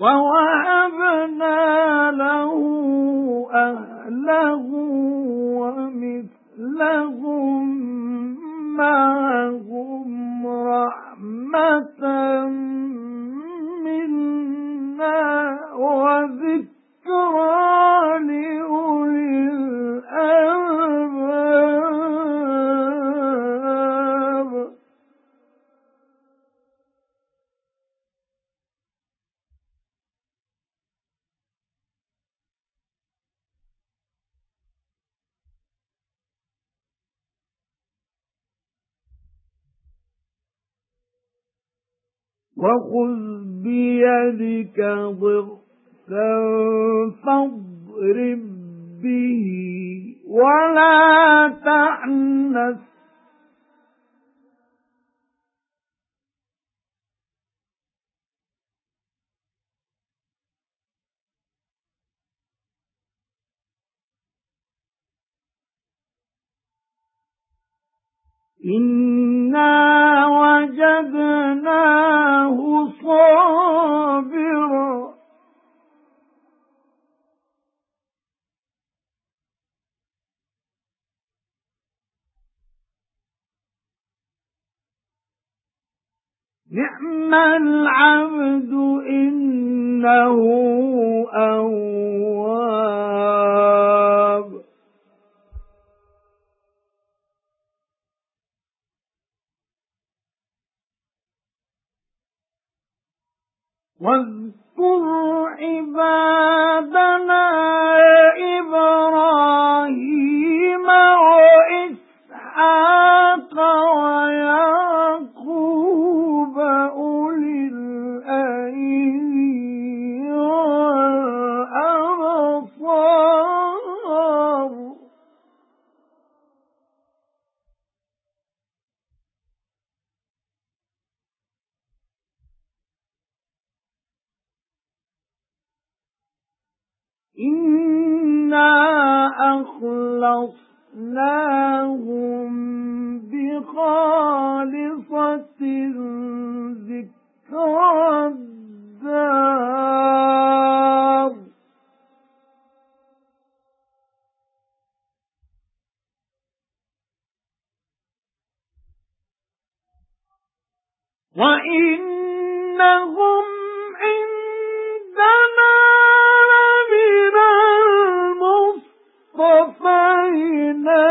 وَوَهَبْنَا لَهُ أَهْلَهُ وَمِثْلَهُم مَّعَهُمْ رَحْمَةً مِنَّا وَذِكْرَى وَخُذْ بِيَدِكَ ضِغْثًا فَاضْرِب بِّهِ وَلَا تَحْنَثْ إِنَّا وَجَدْنَاهُ صَابِرًا نِعْمَ الْعَبْدُ إِنَّهُ أَوَّابٌ. واذكر عبادنا إِنَّا أَخْلَصْنَاهُمْ بِخَالِصَةٍ ذِكْرَى الدَّارِ. وَإِنَّهُمْ وَقَفَيْنَا